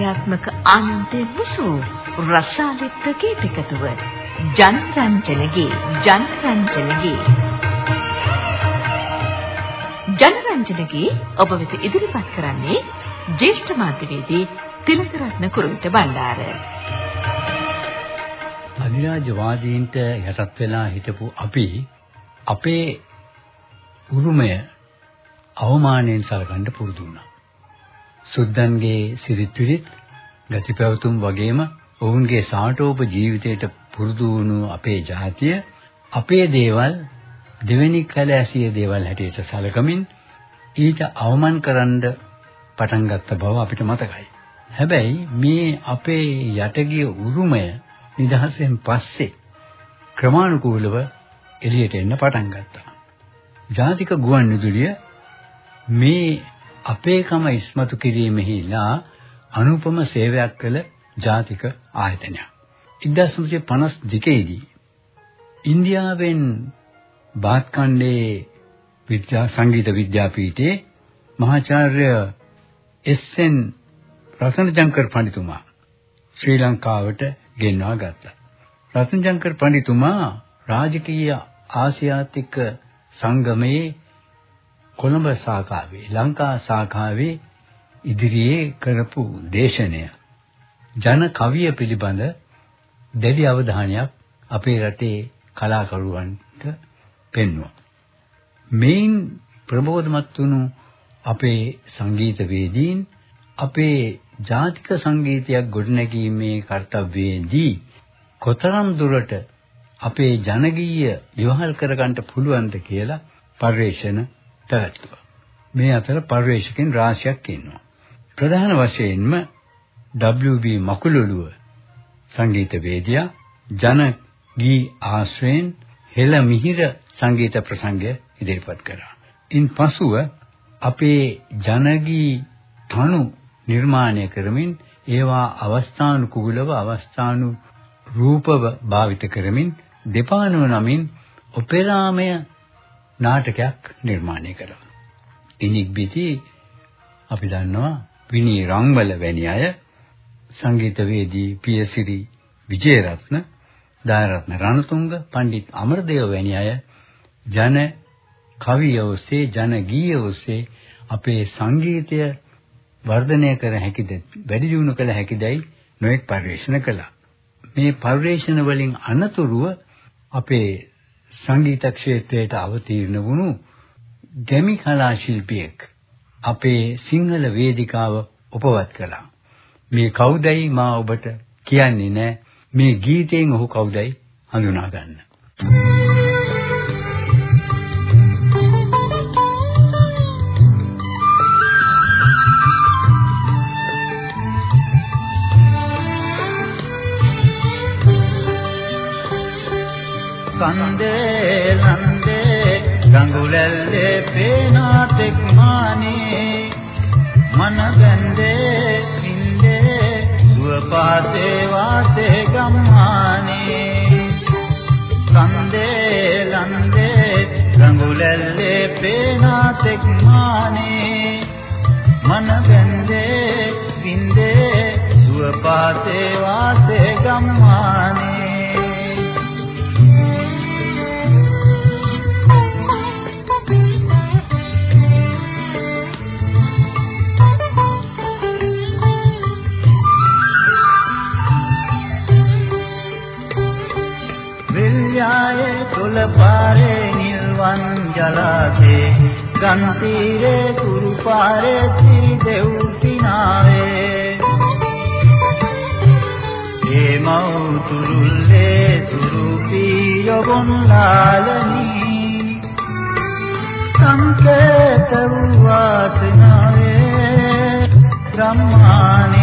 සෞන්දර්යාත්මක ආනන්දේ මුසු රසාලිත් ගීතකතුව ජනරංජනගේ ජනරංජනගේ ජනරංජනගේ ඔබ වෙත ඉදිරිපත් කරන්නේ ජ්‍යෙෂ්ඨ මාධ්‍යවේදී තිලකරත්න කුරුවිට බණ්ඩාර අධිරාජ්‍යවාදීන්ට යටත් වෙලා හිටපු අපි අපේ උරුමය අවමානයෙන් සලකන්න පුරුදු වුණා. සුද්දන්ගේ සිරිත් විරිත් ගතිපැවතුම් වගේම ඔවුන්ගේ සාටෝප ජීවිතයට පුරුදු වුණු අපේ ජාතිය අපේ දේවල් දෙවෙනි කල ඇසිය දේවල් හැටියට සැලකමින් ඊට අවමන් කරන්න පටන් ගත්ත බව අපිට මතකයි. හැබැයි මේ අපේ යටගිය උරුමය නිදහසෙන් පස්සේ ක්‍රමානුකූලව එළියට එන්න පටන් ගත්තා. ජාතික ගුවන් විදුලිය මේ අපේකම ඉස්මතු කිරීමෙහිලා අනුපම සේවයක් කළ ජාතික ආයතනයක්. 1952 දී ඉන්දියාවෙන් බාත්කණ්ඩේ විද්‍යා සංගීත විද්‍යාපීඨයේ මහාචාර්ය එස්.එන්. රතනජංකර් පඬිතුමා ශ්‍රී ලංකාවට ගෙන්වා ගත්තා. රතනජංකර් පඬිතුමා රාජකීය ආසියාතික සංගමයේ කොළඹ සාඛාවේ ලංකා සාඛාවේ ඉදිරියේ කරපු දේශනය ජන කවිය පිළිබඳ දැඩි අවධානයක් අපේ රටේ කලාකරුවන්ට පෙන්වුවා. මේන් ප්‍රබෝධමත් වුණු අපේ සංගීතවේදීන් අපේ ජාතික සංගීතයක් ගොඩනැගීමේ කාර්යවේදී කොතරම් දුරට අපේ ජනගීය විවහල් කරගන්න පුළුවන්ද කියලා පරිශන පැවැත්වුවා. මේ අතර පරිවේශකයන් රාශියක් ඉන්නවා. ප්‍රධාන වශයෙන්ම WB මකුලුලුව සංගීතවේදියා ජන ගී ආශ්‍රයෙන් හෙළ මිහිර සංගීත ප්‍රසංගය ඉදිරිපත් කරා. ඉන් පසුව අපේ ජනගී තනු නිර්මාණය කරමින් ඒවා අවස්ථානුකූලව අවස්ථානු රූපව භාවිත කරමින් දෙපානුව නමින් ඔපෙරාමය නාටකයක් නිර්මාණය කළා. ඉනිග්බිති අපි දන්නවා විනී රංගවල වැනි අය සංගීතවේදී පියසිරි විජේරත්න දායරත්න රණතුංග පණ්ඩිත් අමරදේව වැනි අය ජන කවිය ඔස්සේ ජන ගීය ඔස්සේ අපේ සංගීතය වර්ධනය කර හැකිද වැඩි දියුණු කළ හැකිදයි නොඑක් පරිශ්‍රණ කළා. මේ පරිශ්‍රණ වලින් අනතුරුව අපේ සංගීත ක්ෂේත්‍රයට අවතීර්ණ වුණු ගැමි කලා ශිල්පියෙක් අපේ සිංහල වේදිකාව උපවත් කළා. මේ කවුදයි මා ඔබට කියන්නේ නැහැ. මේ ගීතයෙන් ඔහු කවුදයි හඳුනා ගන්න. කන්දේ නන්දේ ගඟුලැල්ලේ පේනා තෙක් මානේ. මන ගන්දේ ඉන්නේ සුව පාසේ වාසේ ගම්මානේ. කන්දේ ලන්දේ ගඟුලැල්ලේ පේනා තෙක් මානේ. මන ගන්දේ ඉන්නේ සුව පාසේ වාසේ ගම්මානේ. නිල්වන් ජලාසේ ගන් තීරේ කුරු පාරේ සිරි දෙව් පිනාවේ. ඒ මව් තුරුල්ලේ තුරු පියොබොන් ලාලනී සංකේත වූ වාසනාවේ සම්මානේ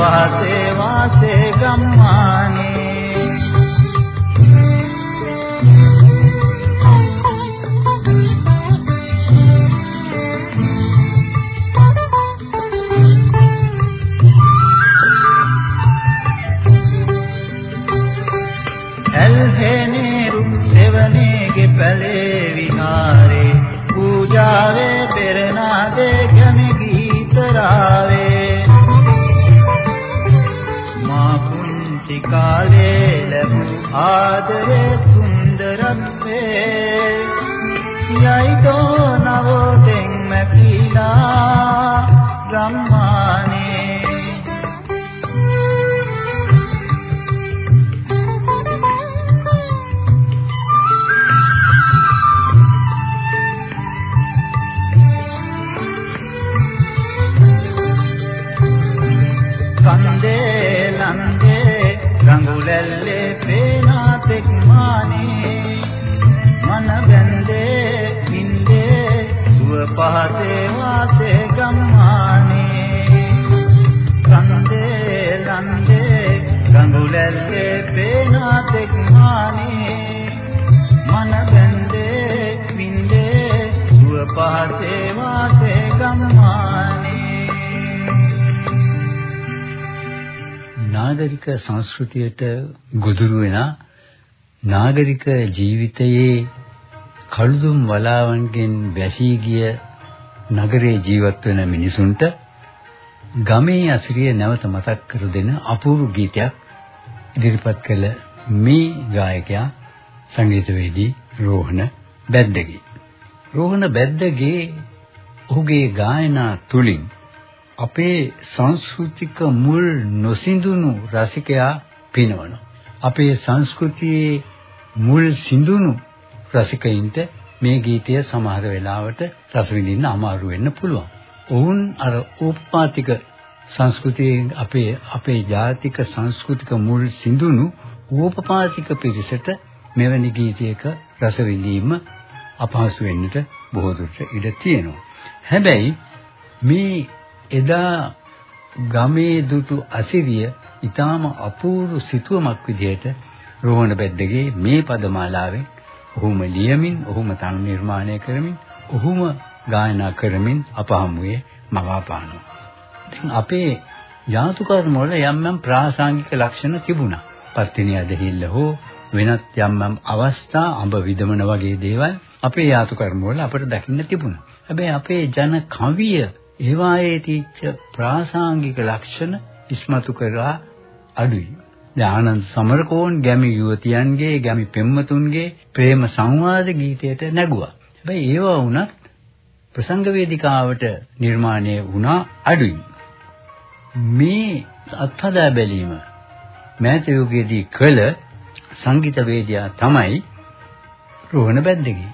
පහසේ වාසේ නාගරික සංස්කෘතියට ගොදුරු වෙන නාගරික ජීවිතයේ කළුදුම් වලාවන්ගෙන් වැසී ගිය නගරේ ජීවත් වෙන මිනිසුන්ට ගමේ අසිරිය නැවත මතක් කර දෙන අපූර්ව ගීතයක් ඉදිරිපත් කළ මේ ගායකයා සංගීතවේදී රෝහණ බැද්දගේ. රෝහණ බැද්දගේ ඔහුගේ ගායනා තුලින් අපේ සංස්කෘතික මුල් නොසිඳුණු රසිකයා පිනවන. අපේ සංස්කෘතියේ මුල් සිඳුණු රසිකයින්ට මේ ගීතය සමහර වෙලාවට රස විඳින්න අමාරු වෙන්න පුළුවන්. ඔවුන් අර ඕපපාතික සංස්කෘතියේ අපේ අපේ ජාතික සංස්කෘතික මුල් සිඳුණු ඕපපාතික පිරිසට මෙවැනි ගීතයක රස විඳීම අපහසු වෙන්නට බොහෝ දුරට ඉඩ තියෙනවා. හැබැයි මේ එදා ගමේ දුටු අසිරිය ඊටාම අපූර්ව සිතුවමක් විදිහට රෝහණ බෙද්දගේ මේ පදමාලාවෙන් ඔහුම ලියමින් ඔහුම තනු නිර්මාණය කරමින් ඔහුම ගායනා කරමින් අප හමුවේ මවාපානවා. ඉතින් අපේ යාතු කර්ම වල යම් යම් ප්‍රාසංගික ලක්ෂණ තිබුණා. පස්තිනිය දෙහිල්ල හෝ වෙනත් යම් යම් අවස්ථා අඹ විදමන වගේ දේවල් අපේ යාතු කර්ම වල අපිට දකින්න තිබුණා. හැබැයි අපේ ජන කවිය ඒවායේ තීච්ඡ ප්‍රාසංගික ලක්ෂණ ඉස්මතු කරලා අඩුයි. දැන් ආනන්ද සමරකෝන් ගැමි යුවතියන්ගේ ගැමි පෙම්මතුන්ගේ ප්‍රේම සංවාද ගීතයට නැගුවා. හැබැයි ඒවා වුණත් ප්‍රසංග වේදිකාවට නිර්මාණය වුණා අඩුයි. මේ අත්හදා බැලීම මෑත යුගයේදී කළ සංගීත වේදියා තමයි රෝහණ බැද්දගේ.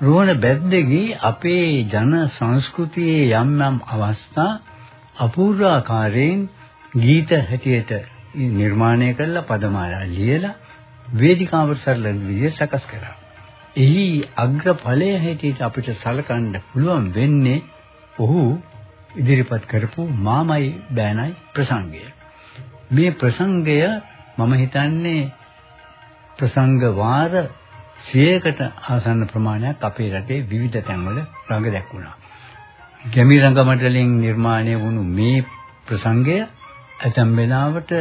රෝහණ බැද්දගේ අපේ ජන සංස්කෘතියේ යම් යම් අවස්ථා අපූර්වාකාරයෙන් ගීත හැටියට නිර්මාණය කළා පදමාලා ලියලා වේදිකාවට සරල විදිහට සකස් කරා. එහි අග්‍රඵලය හැටියට අපිට සලකන්න පුළුවන් වෙන්නේ ඔහු ඉදිරිපත් කරපු මාමයි බෑනයි ප්‍රසංගය. මේ ප්‍රසංගය මම හිතන්නේ ප්‍රසංග වාර 100කට ආසන්න ප්‍රමාණයක් අපේ රටේ විවිධ තැන්වල රඟ දැක්වුණා. ගැමි රංගමඩලෙන් නිර්මාණය වුණු මේ ප්‍රසංගය ඇතැම් වෙලාවට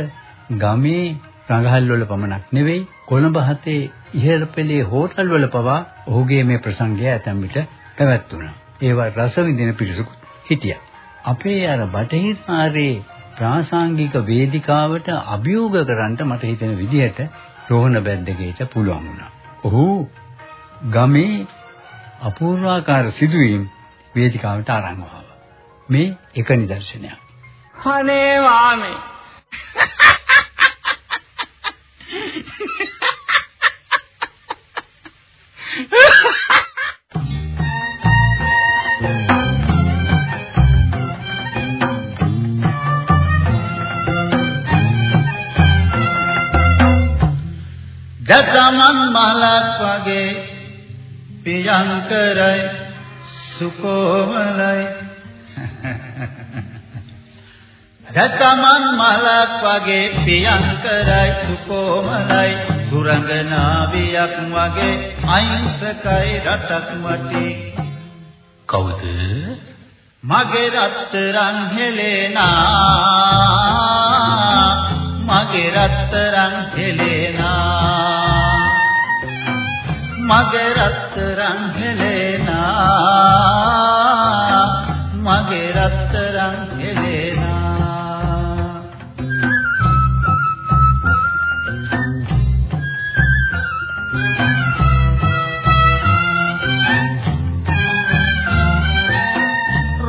ගමේ රඟහල් වල පමණක් නෙවෙයි කොළඹ හතේ ඉහළ පෙළේ හෝටල් වල පවා ඔහුගේ මේ ප්‍රසංගය ඇතැම් විට පැවැත්වුණා. ඒවා රස විඳින පිරිසකුත් හිටියා. අපේ අර බටහිර ආරේ ප්‍රාසංගික වේදිකාවට අභියෝග කරන්න මට හිතෙන විදිහට රෝහණ බැද්දගේට පුළුවන් වුණා. ඔහු ගමේ අපූර්වාකාර සිදුවීම් වේදිකාවට අරන් ආවා. මේ එක නිදර්ශනයක්. අනේ වාමේ දසමන් මලක් වගේ පියංකරයි සුකෝමලයි. දසමන් මලක් වගේ පියංකරයි සුකෝමලයි. සුරංගනාවියක් වගේ අහිංසකයි රටක් වටි. කවුද? මගේ රත්තරන් හෙලේනා. මගේ රත්තරන් හෙලේනා මගේ රත්තරන් හෙලේනා මගේ රත්තරන් හෙලේනා.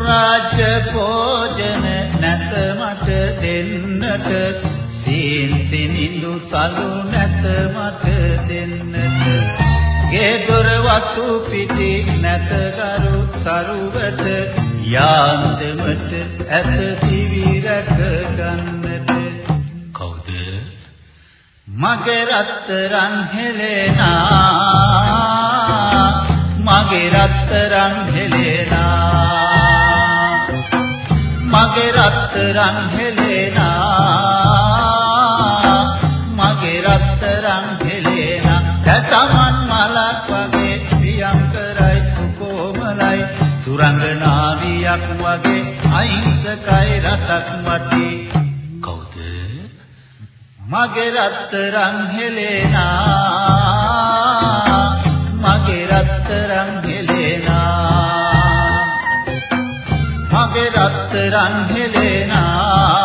රාජ භෝජන නැත මට දෙන්නට සීන් සිනිඳු සලු වතු පිටි නැත කරු සරුවට යාන්දමට ඇත සිවිරක ගන්නට කවුද? මගේ රත්තරන් හෙලෙනා. මගේ රත්තරන් හෙලෙනා. මගේ රත්තරන් හෙලෙනා. මගේ රත්තරන් හෙලෙනා. දසමන් මලක් සුරංගනාවියක් වගේ අහිංසකයි රටක් මටි. කවුද? මගේ රත්තරන් හෙලෙනා. මගේ රත්තරන් හෙලෙනා. මගේ රත්තරන් හෙලෙනා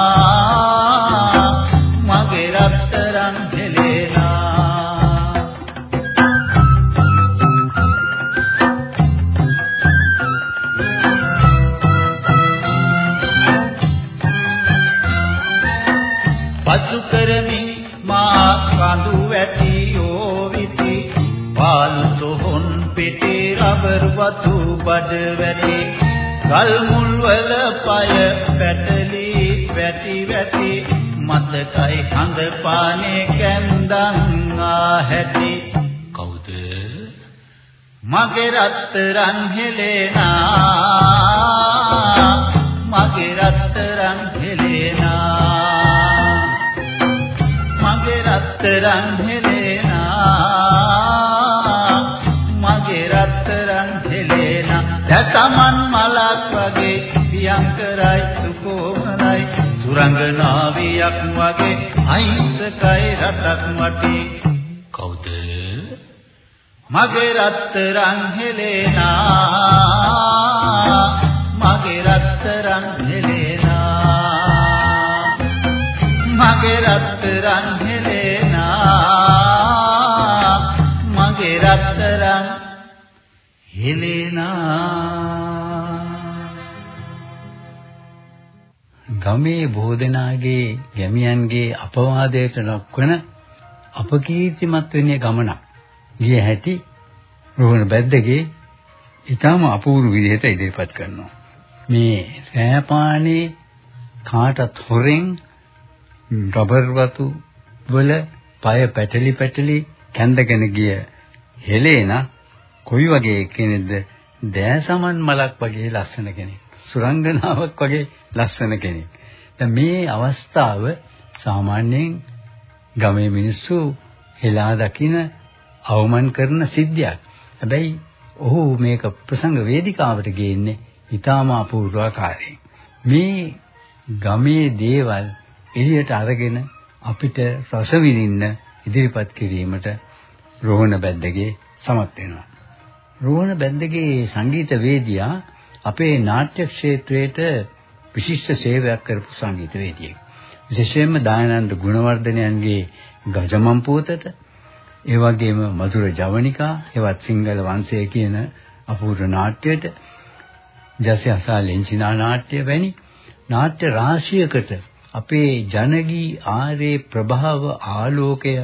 පිටේ රබර් වතු බඩ වැටි ගල් මුල් වල පය පැටලි වැටි වැටි. මතකයි හඳ පානේ කැන්දන් ආ හැටි කවුද? මගේ රත්තරන් හෙලෙනා මගේ රත්තරන් හෙලෙනා මගේ රත්තරන් සුරංගනාවියක් වගේ අහිංසකයි රටක් මටි කවුද? මගේ රත්තරන් හෙලෙනා. මගේ රත්තරන් හෙලෙනා. මගේ රත්තරන් හෙලෙනා. මගේ රත්තරන් හෙලෙනා. ගමේ බෝධනාගේ ගැමියන්ගේ අපවාදයට ලක්වන අපකීර්තිමත් වෙන්නේ ගමනක්. ගිය හැටි රෝහණ බැද්දගේ ඊටම අපූර්ව විදිහට ඉදිරිපත් කරනවා. මේ රෑපානේ කාටත් හොරෙන් රබර් වතු වල পায় පැටලි පැටලි කැඳගෙන ගිය හෙලේන කොයි වගේ කෙනෙක්ද දෑසමන් මලක් වගේ ලස්සන කෙනෙක්. සුරංගනාවක් වගේ ලස්සන කෙනෙක්. දැන් මේ අවස්ථාව සාමාන්‍යයෙන් ගමේ මිනිස්සු හෙලා දකින අවමන් කරන සිද්ධියක්. හැබැයි ඔහු මේක ප්‍රසංග වේදිකාවට ගේන්නේ ඊටාම අපූර්වාකාරයෙන්. මේ ගමේ දේවල් එළියට අරගෙන අපිට රස විඳින්න ඉදිරිපත් කිරීමට රෝහණ බැද්දගේ සමත් වෙනවා. රෝහණ බැද්දගේ සංගීත වේදියා අපේ නාට්‍ය ක්ෂේත්‍රයට විශිෂ්ට සේවයක් කරපු සංගීත වේදිකයෙක්. විශේෂයෙන්ම දායනන්ද ගුණවර්ධනයන්ගේ ගජමන් පුවතට ඒ වගේම මధుර ජවනිකා එවත් සිංහල වංශය කියන අපූර්ව නාට්‍යයට ජසයසා ලෙන්චිනා නාට්‍ය වැනි නාට්‍ය රාශියකට අපේ ජනගී ආරේ ප්‍රභාව ආලෝකය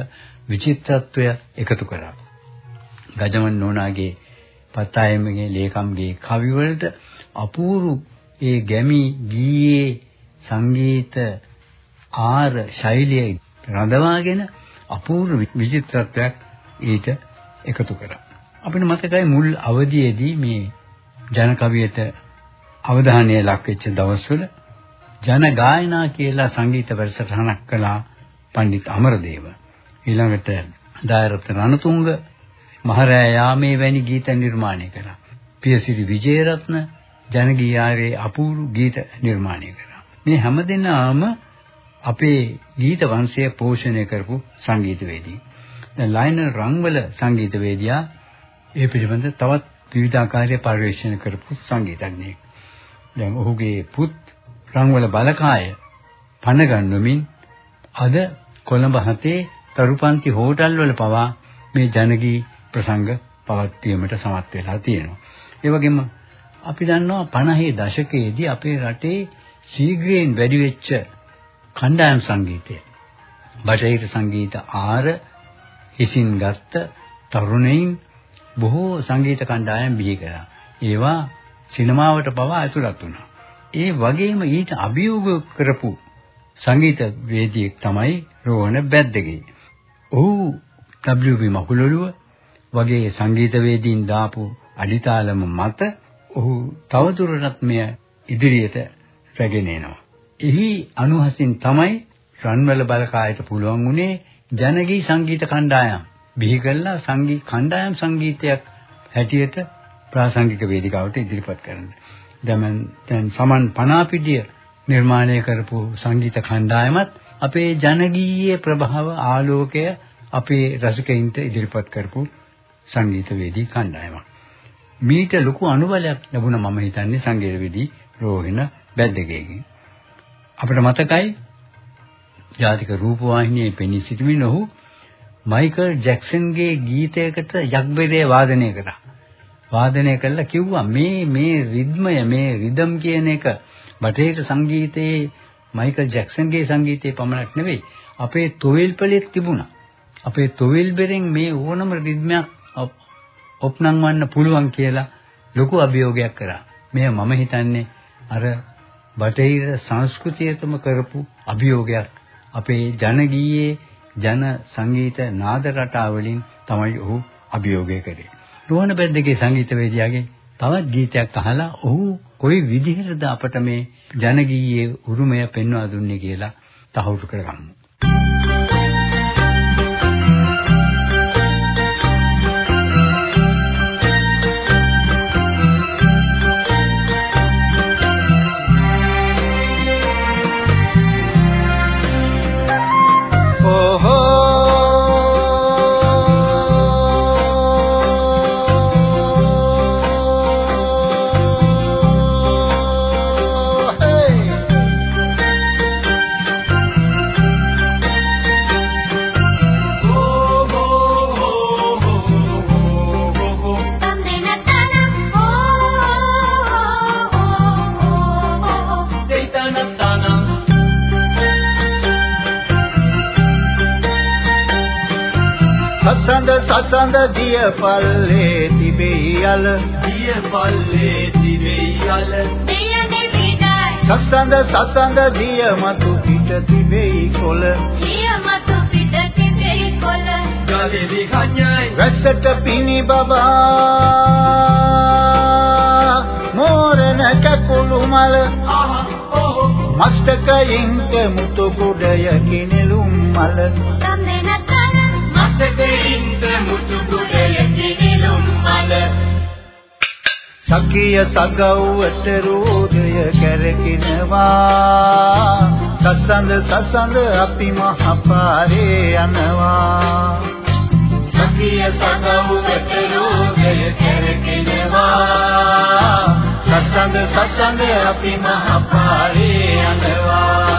විචිත්‍රත්වය එකතු කරා. ගජමන් නෝනාගේ පත්තායමගේ ලේකම්ගේ කවිවලට අපූර්ව ඒ ගැමි ගීයේ සංගීත ආර ශෛලිය රඳවාගෙන අපූර්ව විචිත්‍රත්වයක් ඊට එකතු කරා. අපිට මතකයි මුල් අවධියේදී මේ ජන කවියට අවධානය ලක් වෙච්ච දවස්වල ජන ගායනා කියලා සංගීත වැඩසටහනක් කළා පණ්ඩිත අමරදේව. ඊළඟට දායරත් රණතුංග මහරෑ යාමේ වැනි ගීත නිර්මාණය කළා. පියසිරි විජේරත්න ජනගීයාරේ අපූර්ව ගීත නිර්මාණය කළා. මේ හැමදෙනාම අපේ ගීත වංශය පෝෂණය කරපු සංගීතවේදී. දැන් ලයනල් රංගවල සංගීතවේදියා ඒ පිළිබඳ තවත් විවිධාකාරයේ පරිශ්‍රණ කරපු සංගීතඥයෙක්. දැන් ඔහුගේ පුත් රංගවල බලකාය පණ ගන්නමින් අද කොළඹ හතේ තරුපන්ති හෝටල් වල පවා මේ ජනගී ප්‍රසංග පවත්වීමට සමත් වෙලා තියෙනවා. ඒ වගේම අපි දන්නවා 50 දශකයේදී අපේ රටේ ශීඝ්‍රයෙන් වැඩි වෙච්ච කණ්ඩායම් සංගීතය. බටහිර සංගීත ආර හිසින් ගත්ත තරුණයින් බොහෝ සංගීත කණ්ඩායම් බිහි කළා. ඒවා සිනමාවට පවා ඇතුළත් වුණා. ඒ වගේම ඊට අභියෝග කරපු සංගීත වේදිකෙක් තමයි රෝහණ බැද්දගේ. ඔහු WB මකුලොළුව වගේ සංගීතවේදීන් දාපු අඩිතාලම මත ඔහු තවදුරටත් මෙය ඉදිරියට රැගෙන එනවා. එහි අනුහසින් තමයි රන්වල බලකායට පුළුවන් වුණේ ජනගී සංගීත කණ්ඩායම් බිහි කළා සංගීත කණ්ඩායම් සංගීතයක් හැටියට ප්‍රාසංගික වේදිකාවට ඉදිරිපත් කරන්න. දැන් දැන් සමන් පනාපිටිය නිර්මාණය කරපු සංගීත කණ්ඩායමත් අපේ ජනගීය ප්‍රභාව ආලෝකය අපේ රසිකයින්ට ඉදිරිපත් කරපු සංගීතවේදී කණ්ඩායමක්. මීට ලොකු අනුබලයක් ලැබුණා මම හිතන්නේ සංගීතවේදී රෝහිණ බැද්දගේගෙන්. අපිට මතකයි ජාතික රූපවාහිනියේ පෙනී සිටිමින් ඔහු මයිකල් ජැක්සන්ගේ ගීතයකට යක්බෙරේ වාදනය කළා. වාදනය කළා කිව්වා මේ මේ රිද්මය මේ රිදම් කියන එක බටහිර සංගීතයේ මයිකල් ජැක්සන්ගේ සංගීතයේ පමණක් නෙවෙයි අපේ තොවිල් පෙළෙත් තිබුණා. අපේ තොවිල් බෙරෙන් මේ ඕනම රිද්මයක් ඔප්නම්වන්න පුළුවන් කියලා ලොකු අභියෝගයක් කරා. මෙය මම හිතන්නේ අර බටහිර සංස්කෘතියටම කරපු අභියෝගයක් අපේ ජනගීයේ ජන සංගීත නාද රටාවලින් තමයි ඔහු අභියෝගය කරේ. රුවන බෙද්දගේ සංගීතවේදියාගේ තවත් ගීතයක් අහලා ඔහු කොයි විදිහටද අපට මේ ජනගීයේ උරුමය පෙන්වා දුන්නේ කියලා තහවුරු කරගමු. සසඳ සසඳ දිය පල්ලේ තිබෙයි යල දිය පල්ලේ තිබෙයි යල දියනේ විඩයි සසඳ සසඳ දිය මතු පිට තිබෙයි කොළ. දිය මතු පිට තිබෙයි කොළ. ගලෙවි කඤ්ඤයි රසට පිනි බබා. මෝරණ කකුළු මල. ආහ ඕ මස්තකයින්ට මුතු කුඩය කිනෙලුම් මල සකිය සගව්වට රෝදය කැරකිනවා. සසඳ සසඳ අපි මහපාරේ යනවා. සකිය සගවුවට රෝගය කරකිනවා. සසඳ සසඳ අපි මහපාරේ යනවා.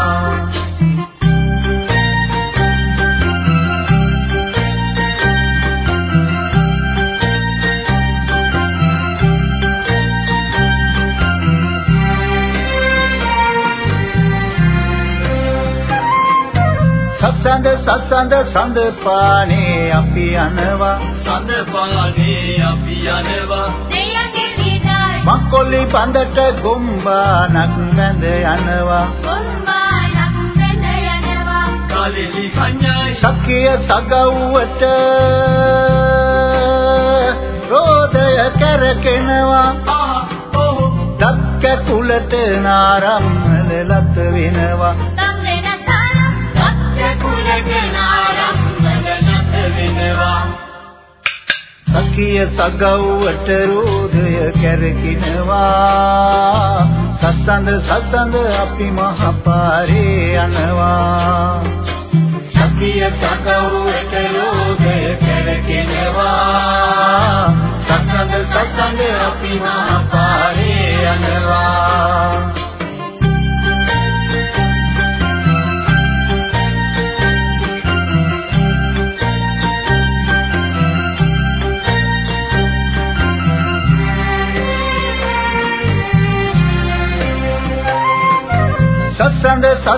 සසඳ සසඳ සඳ පානේ අපි යනවා. සඳ පානේ අපි යනවා. දියනේ විඩයි මක්කොල්ලි බඳට ගොම්බානක් වැඳ යනවා. කොම්බානක් වෙන යනවා. ගලෙවි කඤ්ඤයි සකිය සගව්වට රෝදය කැරකෙනවා. දත් කැකුලට නාරම්මල ලත් වෙනවා සකිය සකිය සගව්වට රෝධය කැරකිනවා. සසඳ සසඳ අපි මහපාරේ යනවා. සකිය සගව්වට රෝධය කැරකිනවා. සසඳ සසඳ අපි මහපාරේ යනවා.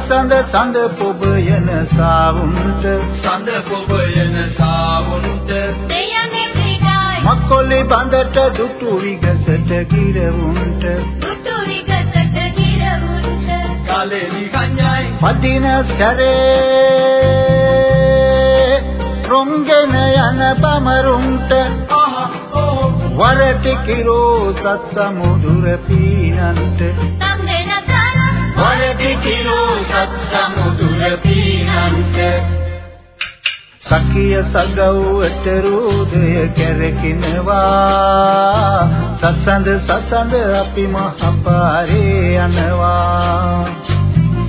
සඳ පොබ යන සාවුන්ට. සඳ පොබ යන සාවුන්ට. දෙයනේ පිටයි මක්කොලි බඳට දුටු විගසට ගිරවුන්ට. දුටු විගසට ගිරවුන්ට. කාලෙලි කඤ්ඤයි පදින සැරේ රොංගෙන යන බමරුන්ට. වරටි කිරෝ සත් සමුදුර පීනන්ට සම්දෙන තරම් වරදි කිලෝ සත් සමුදුර පීනන්ත සකිය සගව්වට රෝධය කැරකිනවා. සසඳ සසඳ අපි මහපාරේ යනවා.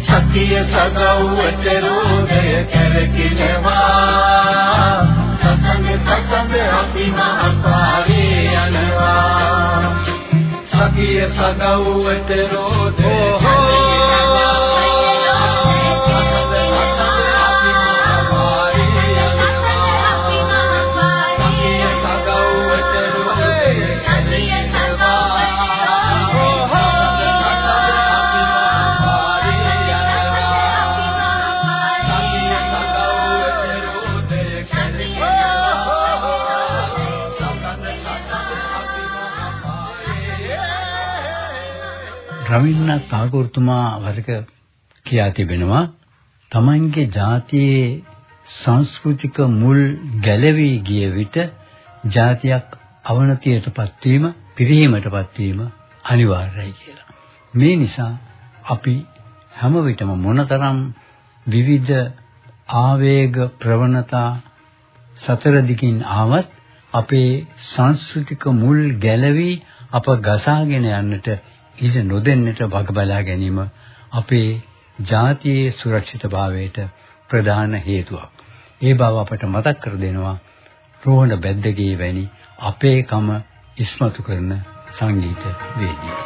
සතිය සගව්වට රෝධය කැරකිනවා. සසංග සසංග අපි මහපාරේ යනවා. සතිය සගව්වට රෝධය රවින්ද්‍රනාත් tagore වරක කියා තිබෙනවා තමන්ගේ ජාතියේ සංස්කෘතික මුල් ගැලවී ගිය විට ජාතියක් අවනතියටපත් වීම පිරිහීමටපත් වීම අනිවාර්යයි කියලා. මේ නිසා අපි හැම විටම මොනතරම් විවිධ ආවේග ප්‍රවණතා සතර දිකින් ආවත් අපේ සංස්කෘතික මුල් ගැලවි අප ගසාගෙන යන්නට ඉඩ නොදෙන්නට වග බලා ගැනීම අපේ ජාතියේ සුරක්ෂිතභාවයට ප්‍රධාන හේතුවක්. ඒ බව අපට මතක් කර දෙනවා රෝහණ බැද්දගේ වැනි අපේකම ඉස්මතු කරන සංගීත වේදිකාව.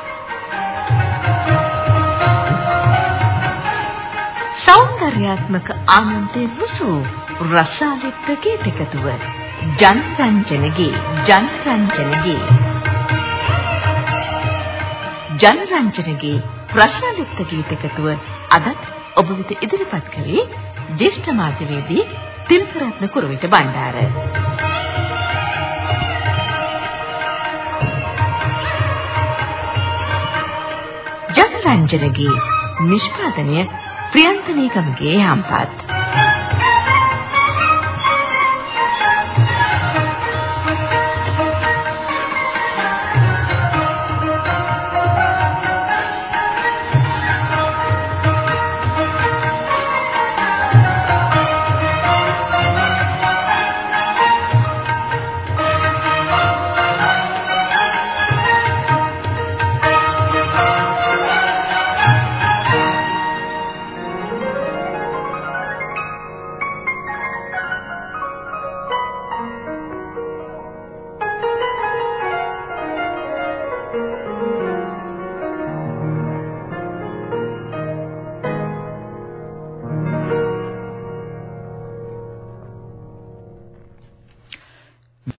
සෞන්දර්යාත්මක ආනන්දේ මුසු රසාලිත් ගීතකතුව ජනරංජනගේ ජනරංජනගේ ජනරංජනගේ රසාලිත් ගීතකතුව අදත් ඔබ වෙත ඉදිරිපත් කළේ ජේෂ්ඨ මාධ්‍යවේදී තිල්කරත්න කුරුවිට බණ්ඩාර. ජනරංජනගේ නිෂ්පාදනය ප්‍රියන්තනීකමගේ හම්පත්